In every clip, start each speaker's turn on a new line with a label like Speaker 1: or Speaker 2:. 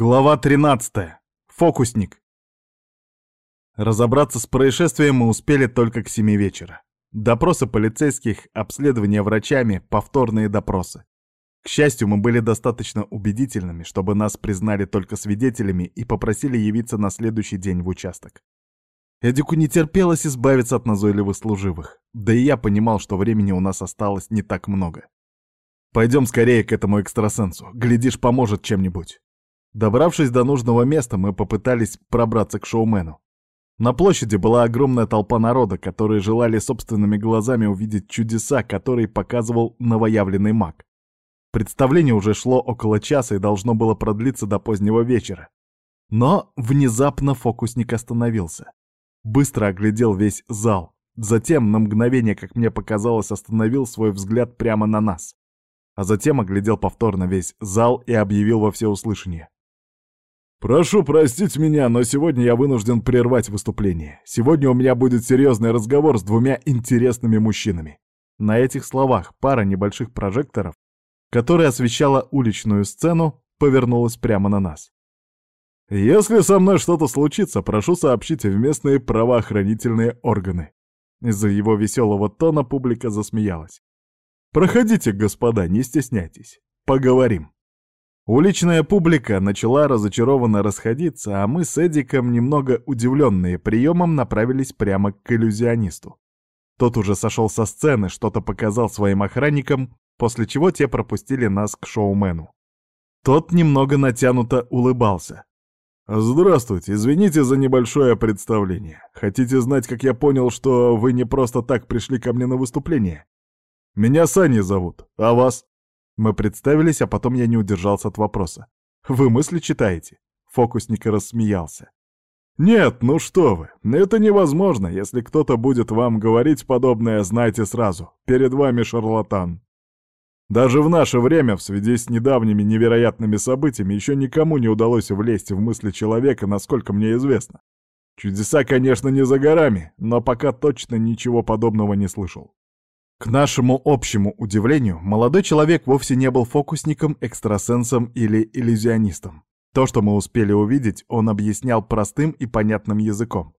Speaker 1: Глава 13. Фокусник. Разобраться с происшествием мы успели только к семи вечера. Допросы полицейских, обследования врачами, повторные допросы. К счастью, мы были достаточно убедительными, чтобы нас признали только свидетелями и попросили явиться на следующий день в участок. Эдику не терпелось избавиться от назойливых служивых, да и я понимал, что времени у нас осталось не так много. Пойдем скорее к этому экстрасенсу, глядишь, поможет чем-нибудь. Добравшись до нужного места, мы попытались пробраться к шоумену. На площади была огромная толпа народа, которые желали собственными глазами увидеть чудеса, которые показывал новоявленный маг. Представление уже шло около часа и должно было продлиться до позднего вечера. Но внезапно фокусник остановился. Быстро оглядел весь зал. Затем, на мгновение, как мне показалось, остановил свой взгляд прямо на нас. А затем оглядел повторно весь зал и объявил во всеуслышание. «Прошу простить меня, но сегодня я вынужден прервать выступление. Сегодня у меня будет серьезный разговор с двумя интересными мужчинами». На этих словах пара небольших прожекторов, которая освещала уличную сцену, повернулась прямо на нас. «Если со мной что-то случится, прошу сообщить в местные правоохранительные органы». Из-за его веселого тона публика засмеялась. «Проходите, господа, не стесняйтесь. Поговорим». Уличная публика начала разочарованно расходиться, а мы с Эдиком, немного удивленные приемом, направились прямо к иллюзионисту. Тот уже сошел со сцены, что-то показал своим охранникам, после чего те пропустили нас к шоумену. Тот немного натянуто улыбался. «Здравствуйте, извините за небольшое представление. Хотите знать, как я понял, что вы не просто так пришли ко мне на выступление? Меня Сани зовут, а вас?» Мы представились, а потом я не удержался от вопроса. «Вы мысли читаете?» Фокусник рассмеялся. «Нет, ну что вы, это невозможно. Если кто-то будет вам говорить подобное, знайте сразу. Перед вами шарлатан. Даже в наше время, в связи с недавними невероятными событиями, еще никому не удалось влезть в мысли человека, насколько мне известно. Чудеса, конечно, не за горами, но пока точно ничего подобного не слышал. К нашему общему удивлению, молодой человек вовсе не был фокусником, экстрасенсом или иллюзионистом. То, что мы успели увидеть, он объяснял простым и понятным языком.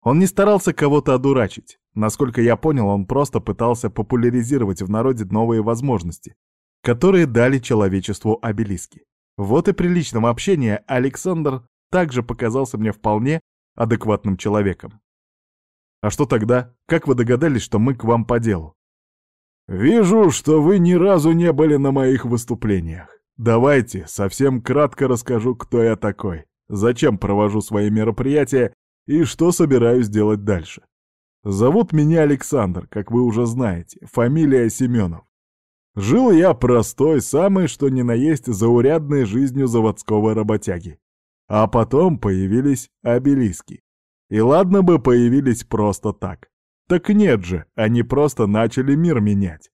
Speaker 1: Он не старался кого-то одурачить. Насколько я понял, он просто пытался популяризировать в народе новые возможности, которые дали человечеству обелиски. Вот и при личном общении Александр также показался мне вполне адекватным человеком. А что тогда? Как вы догадались, что мы к вам по делу? «Вижу, что вы ни разу не были на моих выступлениях. Давайте совсем кратко расскажу, кто я такой, зачем провожу свои мероприятия и что собираюсь делать дальше. Зовут меня Александр, как вы уже знаете, фамилия Семенов. Жил я простой, самой что ни на есть заурядной жизнью заводского работяги. А потом появились обелиски. И ладно бы появились просто так. Так нет же, они просто начали мир менять.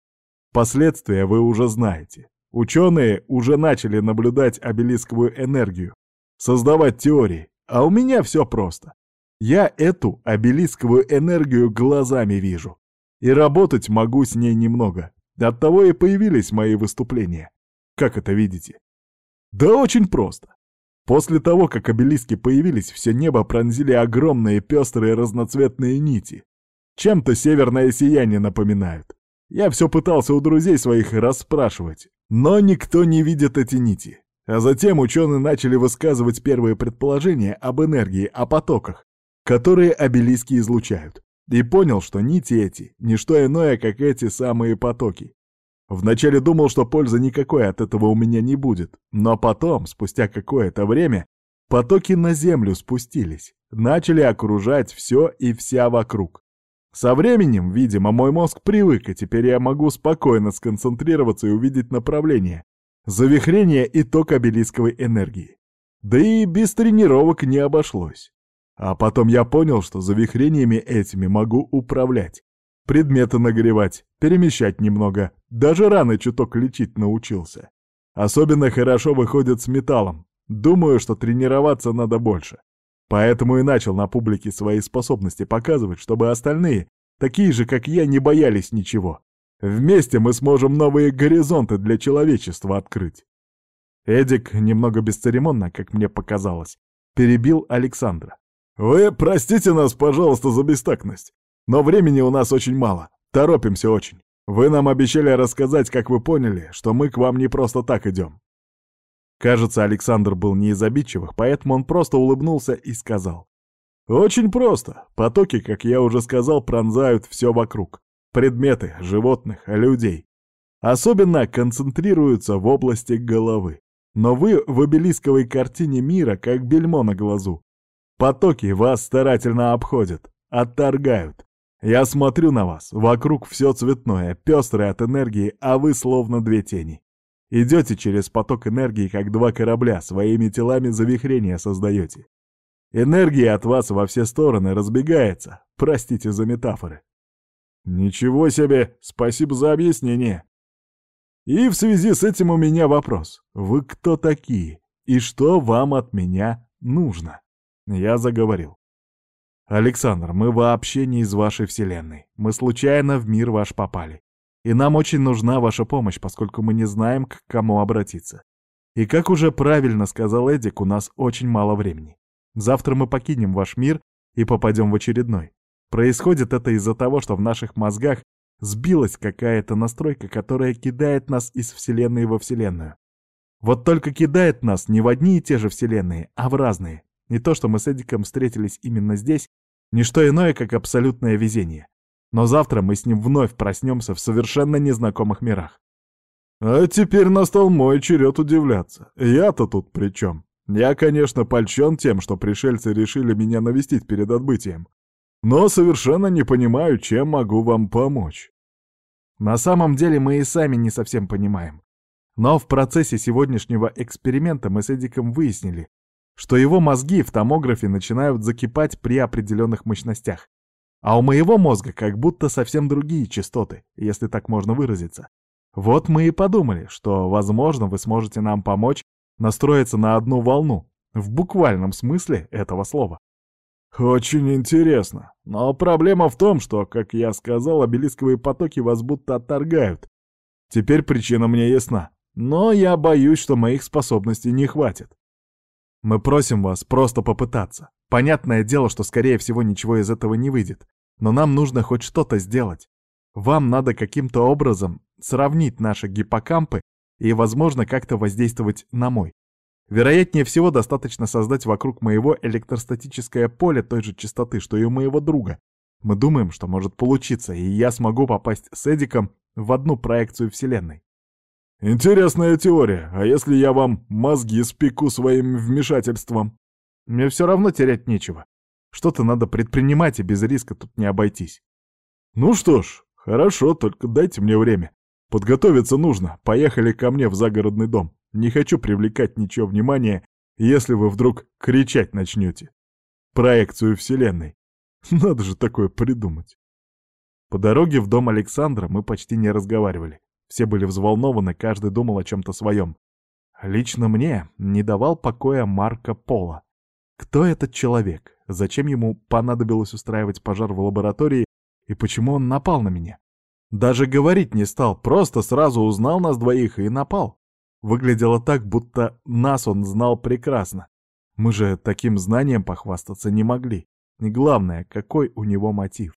Speaker 1: Последствия вы уже знаете. Ученые уже начали наблюдать обелисковую энергию, создавать теории, а у меня все просто. Я эту обелисковую энергию глазами вижу. И работать могу с ней немного. Оттого и появились мои выступления. Как это видите? Да очень просто. После того, как обелиски появились, все небо пронзили огромные пестрые разноцветные нити, чем-то северное сияние напоминают. Я все пытался у друзей своих расспрашивать, но никто не видит эти нити. А затем ученые начали высказывать первые предположения об энергии, о потоках, которые обелиски излучают. И понял, что нити эти — не что иное, как эти самые потоки. Вначале думал, что пользы никакой от этого у меня не будет, но потом, спустя какое-то время, потоки на Землю спустились, начали окружать все и вся вокруг. Со временем, видимо, мой мозг привык, и теперь я могу спокойно сконцентрироваться и увидеть направление, завихрение и ток обелисковой энергии. Да и без тренировок не обошлось. А потом я понял, что завихрениями этими могу управлять, предметы нагревать, перемещать немного, даже раны чуток лечить научился. Особенно хорошо выходит с металлом. Думаю, что тренироваться надо больше. Поэтому и начал на публике свои способности показывать, чтобы остальные, такие же, как я, не боялись ничего. Вместе мы сможем новые горизонты для человечества открыть. Эдик немного бесцеремонно, как мне показалось, перебил Александра. «Вы простите нас, пожалуйста, за бестактность, но времени у нас очень мало, торопимся очень. Вы нам обещали рассказать, как вы поняли, что мы к вам не просто так идем». Кажется, Александр был не из обидчивых, поэтому он просто улыбнулся и сказал. «Очень просто. Потоки, как я уже сказал, пронзают все вокруг. Предметы, животных, людей. Особенно концентрируются в области головы. Но вы в обелисковой картине мира как бельмо на глазу. Потоки вас старательно обходят, отторгают. Я смотрю на вас, вокруг все цветное, пестрое от энергии, а вы словно две тени. Идете через поток энергии, как два корабля, своими телами завихрения создаете. Энергия от вас во все стороны разбегается, простите за метафоры. Ничего себе, спасибо за объяснение. И в связи с этим у меня вопрос. Вы кто такие? И что вам от меня нужно? Я заговорил. Александр, мы вообще не из вашей вселенной. Мы случайно в мир ваш попали. И нам очень нужна ваша помощь, поскольку мы не знаем, к кому обратиться. И как уже правильно сказал Эдик, у нас очень мало времени. Завтра мы покинем ваш мир и попадем в очередной. Происходит это из-за того, что в наших мозгах сбилась какая-то настройка, которая кидает нас из Вселенной во Вселенную. Вот только кидает нас не в одни и те же Вселенные, а в разные. Не то, что мы с Эдиком встретились именно здесь, не что иное, как абсолютное везение. Но завтра мы с ним вновь проснемся в совершенно незнакомых мирах. А теперь настал мой черед удивляться. Я-то тут при чем? Я, конечно, польщен тем, что пришельцы решили меня навестить перед отбытием. Но совершенно не понимаю, чем могу вам помочь. На самом деле мы и сами не совсем понимаем. Но в процессе сегодняшнего эксперимента мы с Эдиком выяснили, что его мозги в томографе начинают закипать при определенных мощностях. А у моего мозга как будто совсем другие частоты, если так можно выразиться. Вот мы и подумали, что, возможно, вы сможете нам помочь настроиться на одну волну, в буквальном смысле этого слова. Очень интересно. Но проблема в том, что, как я сказал, обелисковые потоки вас будто отторгают. Теперь причина мне ясна. Но я боюсь, что моих способностей не хватит. Мы просим вас просто попытаться. Понятное дело, что, скорее всего, ничего из этого не выйдет. Но нам нужно хоть что-то сделать. Вам надо каким-то образом сравнить наши гиппокампы и, возможно, как-то воздействовать на мой. Вероятнее всего, достаточно создать вокруг моего электростатическое поле той же частоты, что и у моего друга. Мы думаем, что может получиться, и я смогу попасть с Эдиком в одну проекцию Вселенной. Интересная теория, а если я вам мозги спеку своим вмешательством? Мне все равно терять нечего. Что-то надо предпринимать, и без риска тут не обойтись. Ну что ж, хорошо, только дайте мне время. Подготовиться нужно. Поехали ко мне в загородный дом. Не хочу привлекать ничего внимания, если вы вдруг кричать начнете. Проекцию Вселенной. Надо же такое придумать. По дороге в дом Александра мы почти не разговаривали. Все были взволнованы, каждый думал о чем-то своем. Лично мне не давал покоя Марко Поло. Кто этот человек? Зачем ему понадобилось устраивать пожар в лаборатории и почему он напал на меня? Даже говорить не стал, просто сразу узнал нас двоих и напал. Выглядело так, будто нас он знал прекрасно. Мы же таким знанием похвастаться не могли. И главное, какой у него мотив.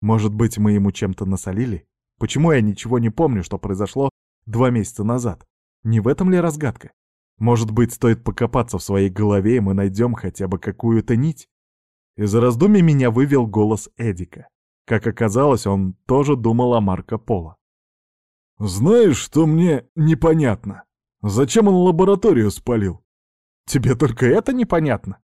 Speaker 1: Может быть, мы ему чем-то насолили? Почему я ничего не помню, что произошло два месяца назад? Не в этом ли разгадка? Может быть, стоит покопаться в своей голове, и мы найдем хотя бы какую-то нить? Из раздумий меня вывел голос Эдика. Как оказалось, он тоже думал о Марко Поло. «Знаешь, что мне непонятно?» Зачем он лабораторию спалил? Тебе только это непонятно?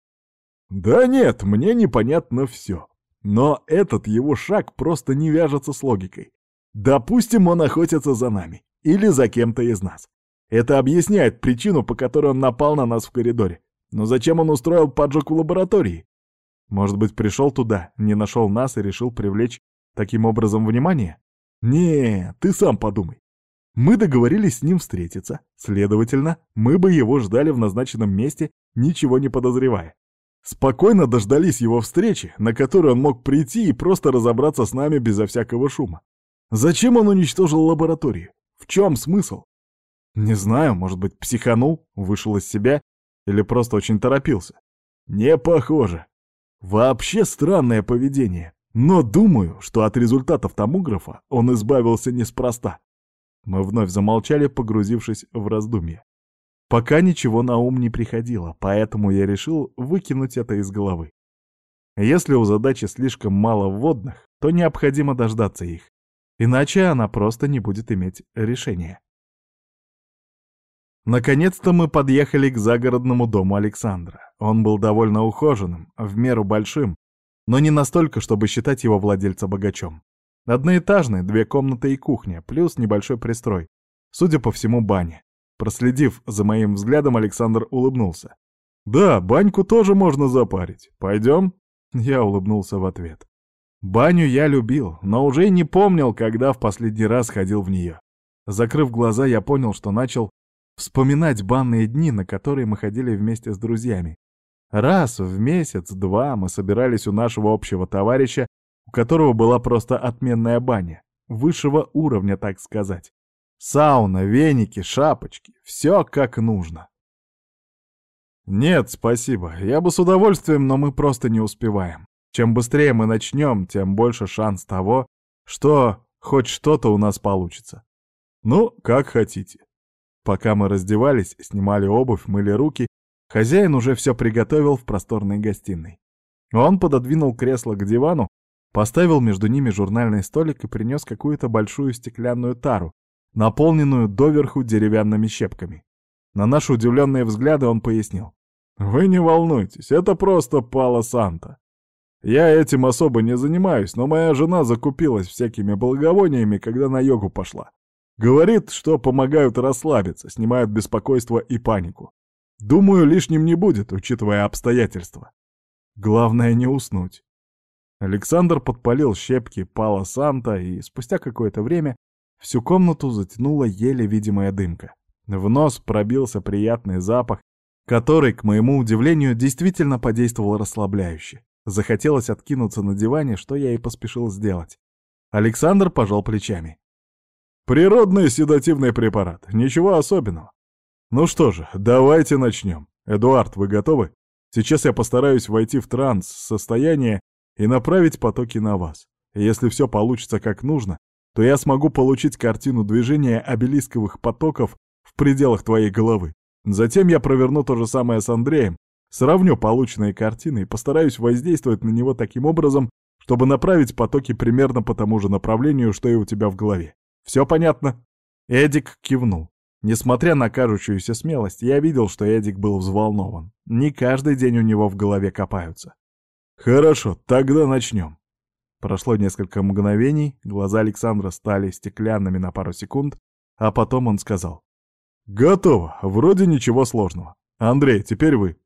Speaker 1: Да нет, мне непонятно все. Но этот его шаг просто не вяжется с логикой. Допустим, он охотится за нами. Или за кем-то из нас. Это объясняет причину, по которой он напал на нас в коридоре. Но зачем он устроил поджог в лаборатории? Может быть, пришел туда, не нашел нас и решил привлечь таким образом внимание? Не, ты сам подумай. Мы договорились с ним встретиться, следовательно, мы бы его ждали в назначенном месте, ничего не подозревая. Спокойно дождались его встречи, на которую он мог прийти и просто разобраться с нами безо всякого шума. Зачем он уничтожил лабораторию? В чем смысл? Не знаю, может быть, психанул, вышел из себя или просто очень торопился. Не похоже. Вообще странное поведение. Но думаю, что от результатов томографа он избавился неспроста. Мы вновь замолчали, погрузившись в раздумье. Пока ничего на ум не приходило, поэтому я решил выкинуть это из головы. Если у задачи слишком мало вводных, то необходимо дождаться их, иначе она просто не будет иметь решения. Наконец-то мы подъехали к загородному дому Александра. Он был довольно ухоженным, в меру большим, но не настолько, чтобы считать его владельца богачом. Одноэтажный, две комнаты и кухня, плюс небольшой пристрой. Судя по всему, баня. Проследив за моим взглядом, Александр улыбнулся. «Да, баньку тоже можно запарить. Пойдем?» Я улыбнулся в ответ. Баню я любил, но уже не помнил, когда в последний раз ходил в нее. Закрыв глаза, я понял, что начал вспоминать банные дни, на которые мы ходили вместе с друзьями. Раз в месяц-два мы собирались у нашего общего товарища, у которого была просто отменная баня, высшего уровня, так сказать. Сауна, веники, шапочки, все как нужно. Нет, спасибо, я бы с удовольствием, но мы просто не успеваем. Чем быстрее мы начнем, тем больше шанс того, что хоть что-то у нас получится. Ну, как хотите. Пока мы раздевались, снимали обувь, мыли руки, Хозяин уже все приготовил в просторной гостиной. Он пододвинул кресло к дивану, поставил между ними журнальный столик и принес какую-то большую стеклянную тару, наполненную доверху деревянными щепками. На наши удивленные взгляды он пояснил. «Вы не волнуйтесь, это просто пала Санта. Я этим особо не занимаюсь, но моя жена закупилась всякими благовониями, когда на йогу пошла. Говорит, что помогают расслабиться, снимают беспокойство и панику. Думаю, лишним не будет, учитывая обстоятельства. Главное не уснуть. Александр подпалил щепки Пала Санта, и спустя какое-то время всю комнату затянула еле видимая дымка. В нос пробился приятный запах, который, к моему удивлению, действительно подействовал расслабляюще. Захотелось откинуться на диване, что я и поспешил сделать. Александр пожал плечами. «Природный седативный препарат, ничего особенного. Ну что же, давайте начнем. Эдуард, вы готовы? Сейчас я постараюсь войти в транс состояние и направить потоки на вас. Если все получится как нужно, то я смогу получить картину движения обелисковых потоков в пределах твоей головы. Затем я проверну то же самое с Андреем, сравню полученные картины и постараюсь воздействовать на него таким образом, чтобы направить потоки примерно по тому же направлению, что и у тебя в голове. Все понятно?» Эдик кивнул. Несмотря на кажущуюся смелость, я видел, что Эдик был взволнован. Не каждый день у него в голове копаются. «Хорошо, тогда начнем». Прошло несколько мгновений, глаза Александра стали стеклянными на пару секунд, а потом он сказал. «Готово, вроде ничего сложного. Андрей, теперь вы».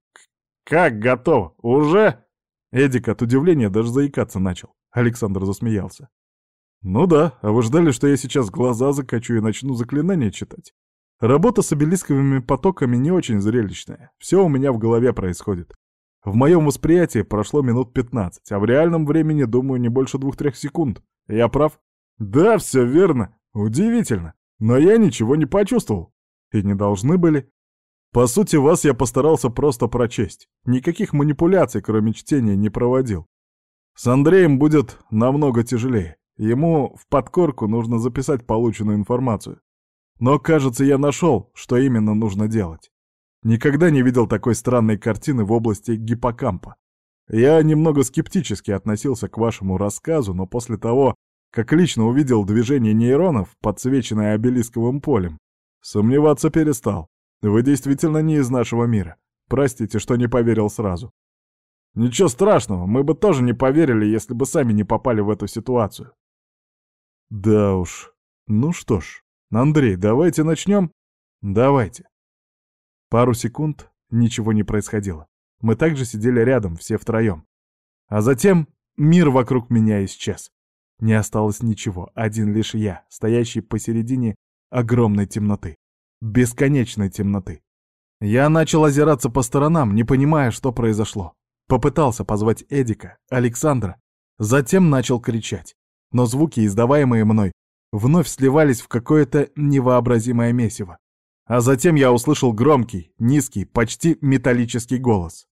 Speaker 1: «Как готово? Уже?» Эдик от удивления даже заикаться начал. Александр засмеялся. «Ну да, а вы ждали, что я сейчас глаза закачу и начну заклинания читать? Работа с обелисковыми потоками не очень зрелищная. Все у меня в голове происходит. В моем восприятии прошло минут 15, а в реальном времени, думаю, не больше двух-трех секунд. Я прав? Да, все верно. Удивительно. Но я ничего не почувствовал. И не должны были. По сути, вас я постарался просто прочесть. Никаких манипуляций, кроме чтения, не проводил. С Андреем будет намного тяжелее. Ему в подкорку нужно записать полученную информацию. Но, кажется, я нашел, что именно нужно делать. Никогда не видел такой странной картины в области гиппокампа. Я немного скептически относился к вашему рассказу, но после того, как лично увидел движение нейронов, подсвеченное обелисковым полем, сомневаться перестал. Вы действительно не из нашего мира. Простите, что не поверил сразу. Ничего страшного, мы бы тоже не поверили, если бы сами не попали в эту ситуацию. Да уж. Ну что ж, «Андрей, давайте начнем?» «Давайте». Пару секунд ничего не происходило. Мы также сидели рядом, все втроем. А затем мир вокруг меня исчез. Не осталось ничего, один лишь я, стоящий посередине огромной темноты. Бесконечной темноты. Я начал озираться по сторонам, не понимая, что произошло. Попытался позвать Эдика, Александра. Затем начал кричать. Но звуки, издаваемые мной, вновь сливались в какое-то невообразимое месиво. А затем я услышал громкий, низкий, почти металлический голос.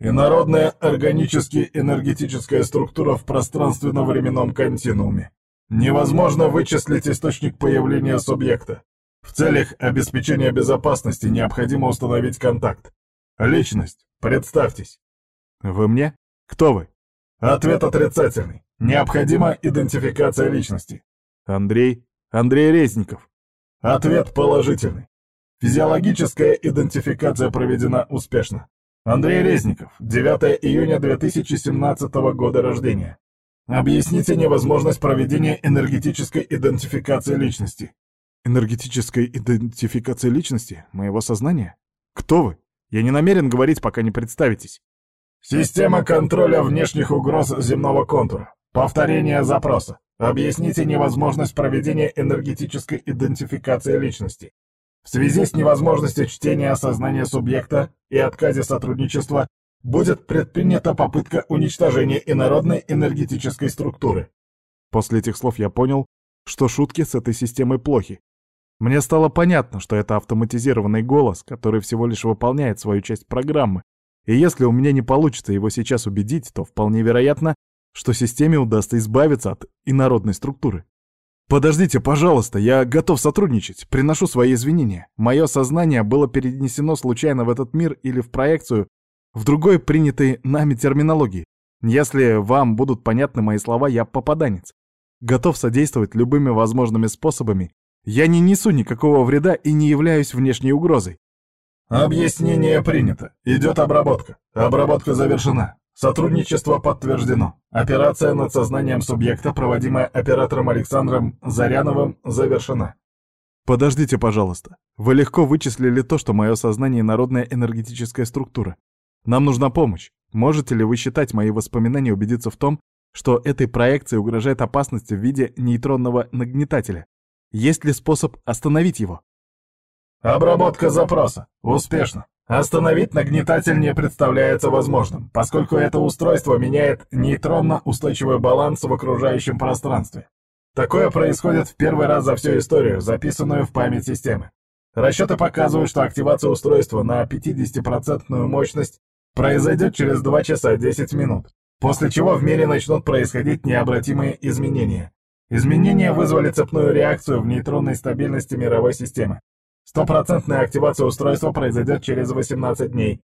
Speaker 2: Инородная органически-энергетическая структура в пространственно-временном континууме. Невозможно вычислить источник появления субъекта. В целях обеспечения безопасности необходимо установить контакт. Личность, представьтесь.
Speaker 1: Вы мне? Кто вы?
Speaker 2: Ответ отрицательный. Необходима идентификация личности.
Speaker 1: Андрей? Андрей Резников.
Speaker 2: Ответ положительный. Физиологическая идентификация проведена успешно. Андрей Резников, 9 июня 2017 года рождения. Объясните невозможность проведения энергетической идентификации личности.
Speaker 1: Энергетической идентификации личности? Моего сознания? Кто вы? Я не намерен говорить, пока не представитесь.
Speaker 2: Система контроля внешних угроз земного контура. Повторение запроса. Объясните невозможность проведения энергетической идентификации личности. В связи с невозможностью чтения осознания субъекта и отказе сотрудничества будет предпринята попытка уничтожения инородной энергетической структуры.
Speaker 1: После этих слов я понял, что шутки с этой системой плохи. Мне стало понятно, что это автоматизированный голос, который всего лишь выполняет свою часть программы, и если у меня не получится его сейчас убедить, то вполне вероятно, что системе удастся избавиться от инородной структуры. «Подождите, пожалуйста, я готов сотрудничать, приношу свои извинения. Мое сознание было перенесено случайно в этот мир или в проекцию, в другой принятой нами терминологии. Если вам будут понятны мои слова, я попаданец. Готов содействовать любыми возможными способами. Я не несу никакого вреда и не являюсь внешней угрозой.
Speaker 2: Объяснение принято. Идет обработка. Обработка завершена. Сотрудничество подтверждено. Операция над сознанием субъекта, проводимая оператором Александром Заряновым, завершена.
Speaker 1: Подождите, пожалуйста. Вы легко вычислили то, что мое сознание — народная энергетическая структура. Нам нужна помощь. Можете ли вы считать мои воспоминания убедиться в том, что этой проекции угрожает опасность в виде нейтронного нагнетателя? Есть ли способ остановить его?
Speaker 2: Обработка запроса. Успешно. Остановить нагнетатель не представляется возможным, поскольку это устройство меняет нейтронно-устойчивый баланс в окружающем пространстве. Такое происходит в первый раз за всю историю, записанную в память системы. Расчеты показывают, что активация устройства на 50% мощность произойдет через 2 часа 10 минут, после чего в мире начнут происходить необратимые изменения. Изменения вызвали цепную реакцию в нейтронной стабильности мировой системы. Стопроцентная активация устройства произойдет через 18 дней.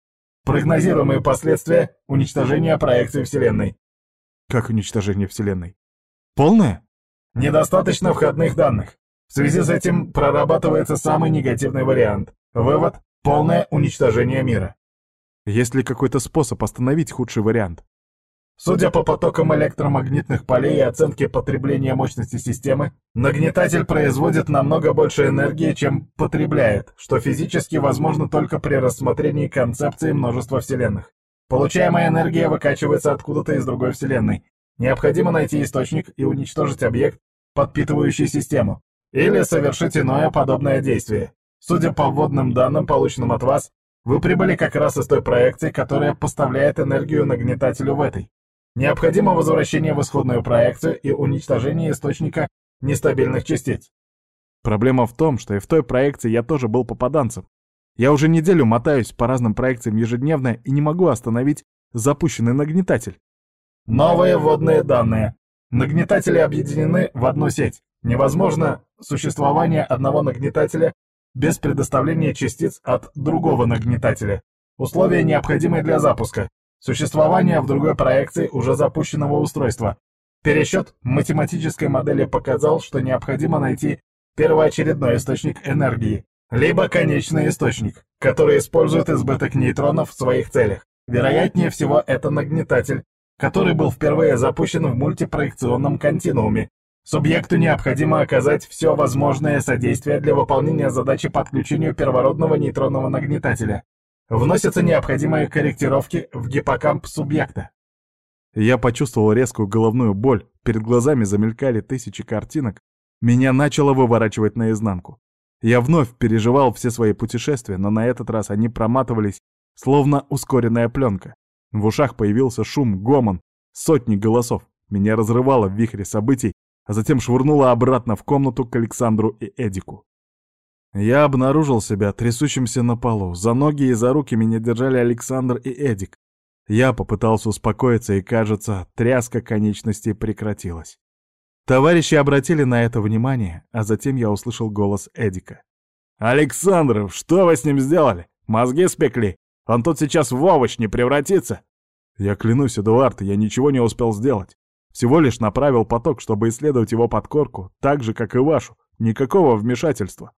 Speaker 2: Прогнозируемые последствия — уничтожение проекции Вселенной.
Speaker 1: Как уничтожение Вселенной? Полное?
Speaker 2: Недостаточно входных данных. В связи с этим прорабатывается самый негативный вариант. Вывод — полное уничтожение мира.
Speaker 1: Есть ли какой-то способ остановить худший вариант?
Speaker 2: Судя по потокам электромагнитных полей и оценке потребления мощности системы, нагнетатель производит намного больше энергии, чем потребляет, что физически возможно только при рассмотрении концепции множества вселенных. Получаемая энергия выкачивается откуда-то из другой вселенной. Необходимо найти источник и уничтожить объект, подпитывающий систему, или совершить иное подобное действие. Судя по вводным данным, полученным от вас, вы прибыли как раз из той проекции, которая поставляет энергию нагнетателю в этой. Необходимо возвращение в исходную проекцию и уничтожение источника нестабильных частиц.
Speaker 1: Проблема в том, что и в той проекции я тоже был попаданцем. Я уже неделю мотаюсь по разным проекциям ежедневно и не могу остановить запущенный нагнетатель.
Speaker 2: Новые вводные данные. Нагнетатели объединены в одну сеть. Невозможно существование одного нагнетателя без предоставления частиц от другого нагнетателя. Условия, необходимые для запуска. Существование в другой проекции уже запущенного устройства. Пересчет математической модели показал, что необходимо найти первоочередной источник энергии, либо конечный источник, который использует избыток нейтронов в своих целях. Вероятнее всего, это нагнетатель, который был впервые запущен в мультипроекционном континууме, Субъекту необходимо оказать все возможное содействие для выполнения задачи подключению первородного нейтронного нагнетателя. Вносятся необходимые корректировки в гиппокамп субъекта.
Speaker 1: Я почувствовал резкую головную боль, перед глазами замелькали тысячи картинок, меня начало выворачивать наизнанку. Я вновь переживал все свои путешествия, но на этот раз они проматывались, словно ускоренная пленка. В ушах появился шум, гомон, сотни голосов. Меня разрывало в вихре событий, а затем швырнула обратно в комнату к Александру и Эдику. Я обнаружил себя трясущимся на полу. За ноги и за руки меня держали Александр и Эдик. Я попытался успокоиться, и, кажется, тряска конечностей прекратилась. Товарищи обратили на это внимание, а затем я услышал голос Эдика. «Александров, что вы с ним сделали? Мозги спекли? Он тут сейчас в овощ не превратится?» «Я клянусь, Эдуард, я ничего не успел сделать. Всего лишь направил поток, чтобы исследовать его подкорку, так же, как и вашу. Никакого вмешательства.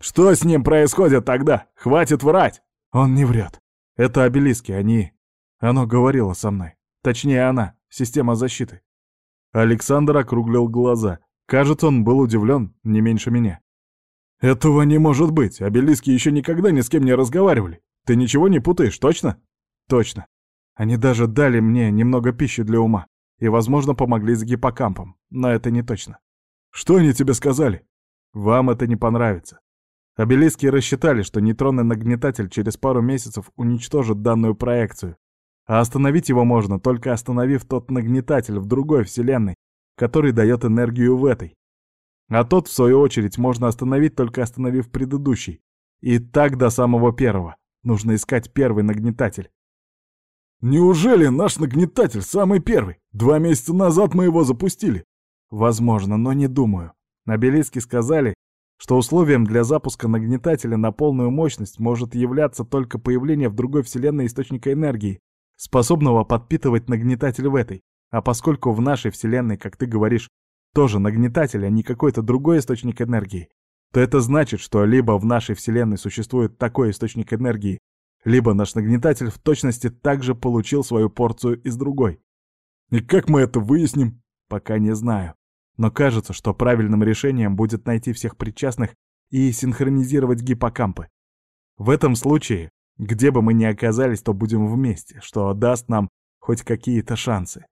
Speaker 1: Что с ним происходит тогда? Хватит врать! Он не врет. Это обелиски, они... Оно говорило со мной. Точнее, она, система защиты. Александр округлил глаза. Кажется, он был удивлен, не меньше меня. «Этого не может быть. Обелиски еще никогда ни с кем не разговаривали. Ты ничего не путаешь, точно?» «Точно. Они даже дали мне немного пищи для ума и, возможно, помогли с гиппокампом, но это не точно. Что они тебе сказали? Вам это не понравится. Обелиски рассчитали, что нейтронный нагнетатель через пару месяцев уничтожит данную проекцию, а остановить его можно, только остановив тот нагнетатель в другой вселенной, который дает энергию в этой. А тот, в свою очередь, можно остановить, только остановив предыдущий. И так до самого первого. Нужно искать первый нагнетатель. Неужели наш нагнетатель самый первый? Два месяца назад мы его запустили. Возможно, но не думаю. Обелиски сказали, что условием для запуска нагнетателя на полную мощность может являться только появление в другой вселенной источника энергии, способного подпитывать нагнетатель в этой. А поскольку в нашей вселенной, как ты говоришь, тоже нагнетатель, а не какой-то другой источник энергии, то это значит, что либо в нашей вселенной существует такой источник энергии, либо наш нагнетатель в точности также получил свою порцию из другой. И как мы это выясним? Пока не знаю. Но кажется, что правильным решением будет найти всех причастных и синхронизировать гиппокампы. В этом случае, где бы мы ни оказались, то будем вместе, что даст нам хоть какие-то шансы.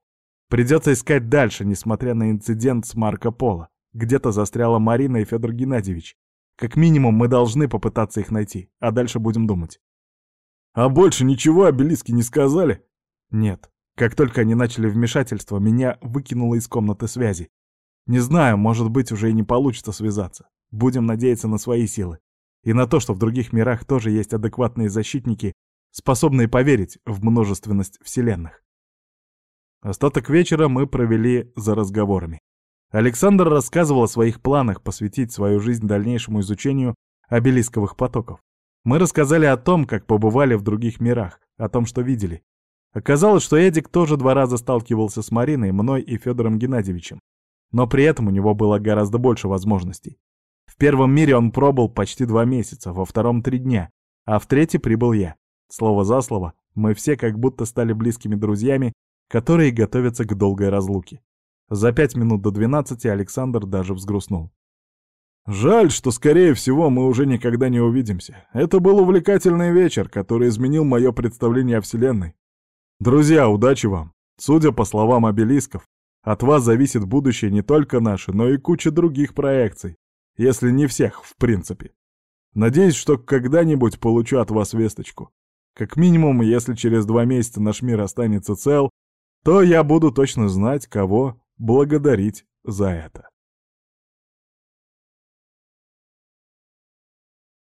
Speaker 1: Придется искать дальше, несмотря на инцидент с Марко Поло. Где-то застряла Марина и Федор Геннадьевич. Как минимум мы должны попытаться их найти, а дальше будем думать. А больше ничего обелиски не сказали? Нет. Как только они начали вмешательство, меня выкинуло из комнаты связи. Не знаю, может быть, уже и не получится связаться. Будем надеяться на свои силы. И на то, что в других мирах тоже есть адекватные защитники, способные поверить в множественность вселенных. Остаток вечера мы провели за разговорами. Александр рассказывал о своих планах посвятить свою жизнь дальнейшему изучению обелисковых потоков. Мы рассказали о том, как побывали в других мирах, о том, что видели. Оказалось, что Эдик тоже два раза сталкивался с Мариной, мной и Федором Геннадьевичем но при этом у него было гораздо больше возможностей. В первом мире он пробыл почти два месяца, во втором — три дня, а в третий прибыл я. Слово за слово, мы все как будто стали близкими друзьями, которые готовятся к долгой разлуке. За пять минут до двенадцати Александр даже взгрустнул. «Жаль, что, скорее всего, мы уже никогда не увидимся. Это был увлекательный вечер, который изменил мое представление о Вселенной. Друзья, удачи вам. Судя по словам обелисков, от вас зависит будущее не только наше, но и куча других проекций, если не всех, в принципе. Надеюсь, что когда-нибудь получу от вас весточку. Как минимум, если через два месяца наш мир останется цел, то я буду точно знать, кого благодарить за это.